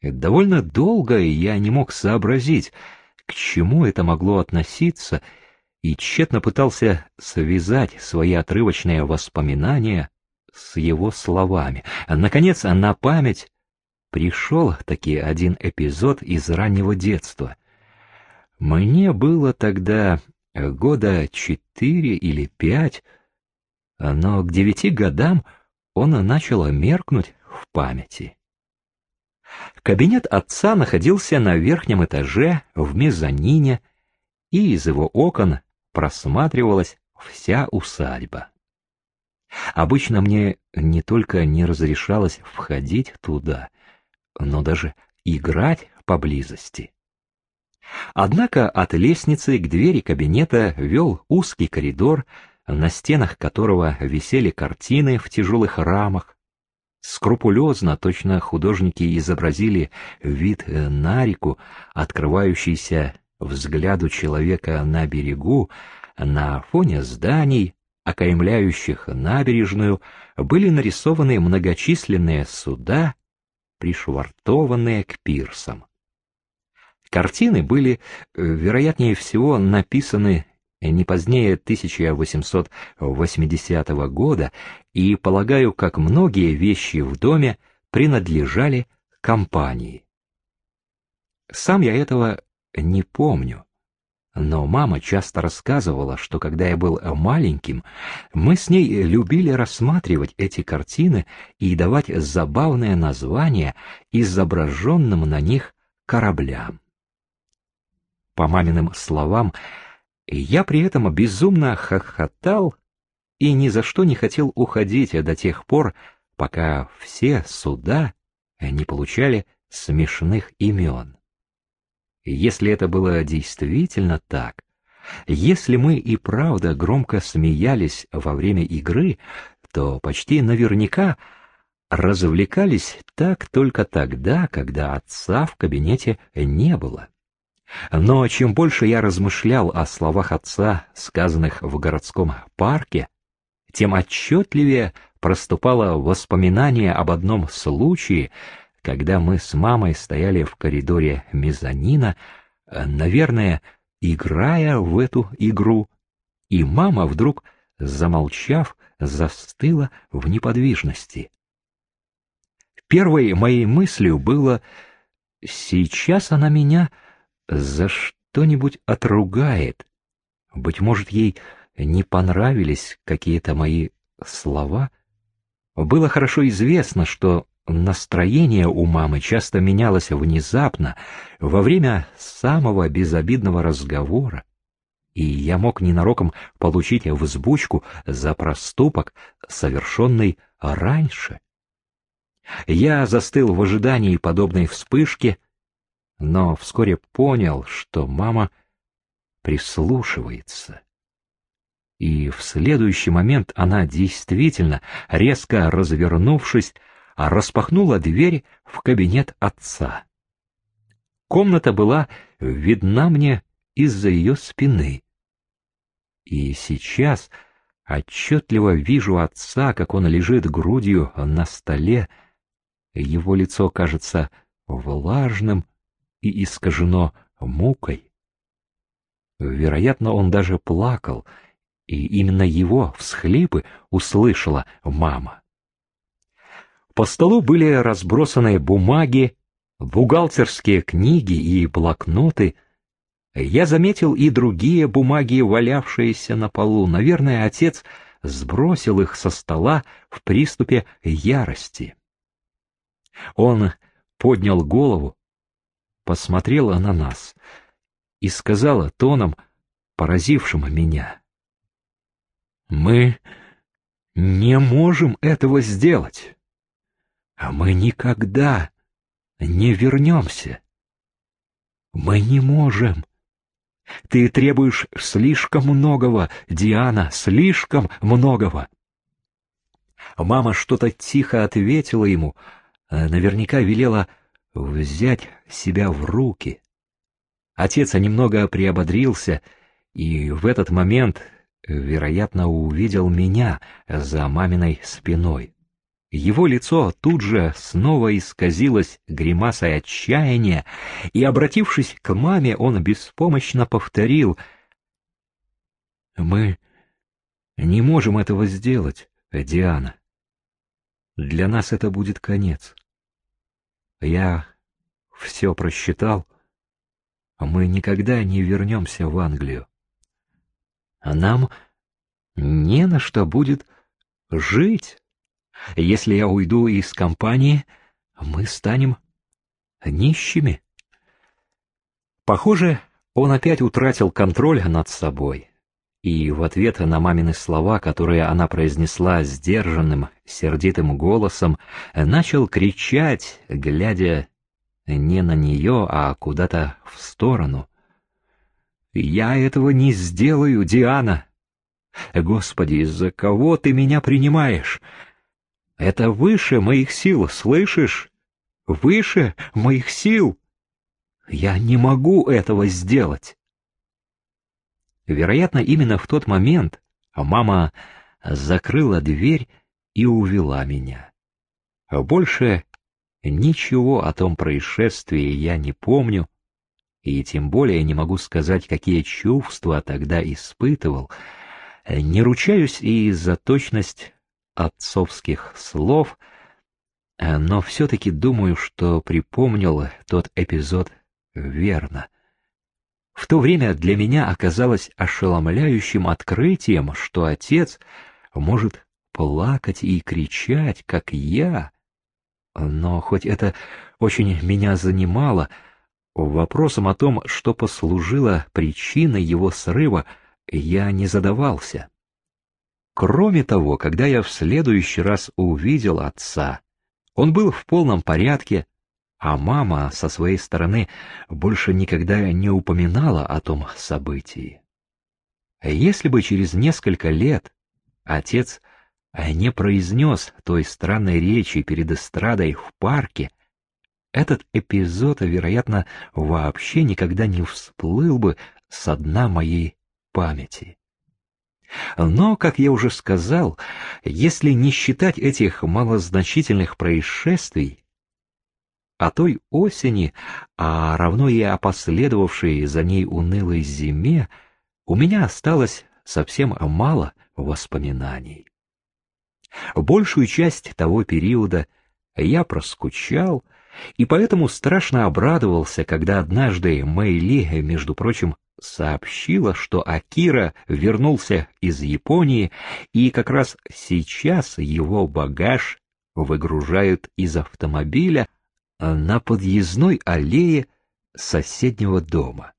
Довольно долго я не мог сообразить, к чему это могло относиться, и тщетно пытался связать свои отрывочные воспоминания с его словами. Наконец, на память пришел таки один эпизод из раннего детства. Мне было тогда года четыре или пять, но к девяти годам он начал меркнуть в памяти. Кабинет отца находился на верхнем этаже в мезонине, и из его окон просматривалась вся усадьба. Обычно мне не только не разрешалось входить туда, но даже играть поблизости. Однако от лестницы к двери кабинета вел узкий коридор, на стенах которого висели картины в тяжелых рамах. Скрупулезно, точно художники изобразили вид на реку, открывающийся взгляду человека на берегу, на фоне зданий, окаймляющих набережную, были нарисованы многочисленные суда, пришвартованные к пирсам. Картины были, э, вероятнее всего, написаны не позднее 1880 года и, полагаю, как многие вещи в доме, принадлежали компании. Сам я этого не помню, но мама часто рассказывала, что когда я был маленьким, мы с ней любили рассматривать эти картины и давать забавное название изображенным на них кораблям. По маминым словам, я при этом безумно хохотал и ни за что не хотел уходить до тех пор, пока все суда не получали смешных имен. Если это было действительно так, если мы и правда громко смеялись во время игры, то почти наверняка развлекались так только тогда, когда отца в кабинете не было. Но чем больше я размышлял о словах отца, сказанных в городском парке, тем отчетливее проступало воспоминание об одном случае, когда мы с мамой стояли в коридоре мезонина, наверное, играя в эту игру, и мама вдруг, замолчав, застыла в неподвижности. Первой моей мыслью было «сейчас она меня за что-нибудь отругает. Быть может, ей не понравились какие-то мои слова. Было хорошо известно, что настроение у мамы часто менялось внезапно, во время самого безобидного разговора, и я мог ненароком получить взбучку за проступок, совершенный раньше. Я застыл в ожидании подобной вспышки, но вскоре понял, что мама прислушивается. И в следующий момент она действительно, резко развернувшись, распахнула дверь в кабинет отца. Комната была видна мне из-за ее спины. И сейчас отчетливо вижу отца, как он лежит грудью на столе. Его лицо кажется влажным и искажено мукой. Вероятно, он даже плакал, и именно его всхлипы услышала мама. По столу были разбросаны бумаги, бухгалтерские книги и блокноты. Я заметил и другие бумаги, валявшиеся на полу. Наверное, отец сбросил их со стола в приступе ярости. Он поднял голову, посмотрела на нас и сказала тоном, поразившим меня. «Мы не можем этого сделать. Мы никогда не вернемся. Мы не можем. Ты требуешь слишком многого, Диана, слишком многого». Мама что-то тихо ответила ему, а наверняка велела взять себя в руки. Отец немного приободрился и в этот момент, вероятно, увидел меня за маминой спиной. Его лицо тут же снова исказилось гримасой отчаяния, и, обратившись к маме, он беспомощно повторил «Мы не можем этого сделать, Диана. Для нас это будет конец. Я все просчитал, мы никогда не вернемся в Англию. А нам не на что будет жить». Если я уйду из компании, мы станем нищими. Похоже, он опять утратил контроль над собой. И в ответ на мамины слова, которые она произнесла сдержанным, сердитым голосом, начал кричать, глядя не на нее, а куда-то в сторону. «Я этого не сделаю, Диана! Господи, из-за кого ты меня принимаешь? Это выше моих сил, слышишь? Выше моих сил. Я не могу этого сделать. Вероятно, именно в тот момент мама закрыла дверь и увела меня. Больше ничего о том происшествии я не помню, и тем более не могу сказать, какие чувства тогда испытывал. Не ручаюсь и за точность отцовских слов, но все-таки думаю, что припомнил тот эпизод верно. В то время для меня оказалось ошеломляющим открытием, что отец может плакать и кричать, как я. Но хоть это очень меня занимало, вопросом о том, что послужило причиной его срыва, я не задавался. Кроме того, когда я в следующий раз увидел отца, он был в полном порядке, а мама со своей стороны больше никогда не упоминала о том событии. Если бы через несколько лет отец не произнес той странной речи перед эстрадой в парке, этот эпизод, вероятно, вообще никогда не всплыл бы со дна моей памяти. Но, как я уже сказал, если не считать этих малозначительных происшествий, о той осени, а равно и о последовавшей за ней унылой зиме, у меня осталось совсем мало воспоминаний. Большую часть того периода я проскучал, и поэтому страшно обрадовался, когда однажды Мэйли, между прочим, сообщила, что Акира вернулся из Японии, и как раз сейчас его багаж выгружают из автомобиля на подъездной аллее соседнего дома.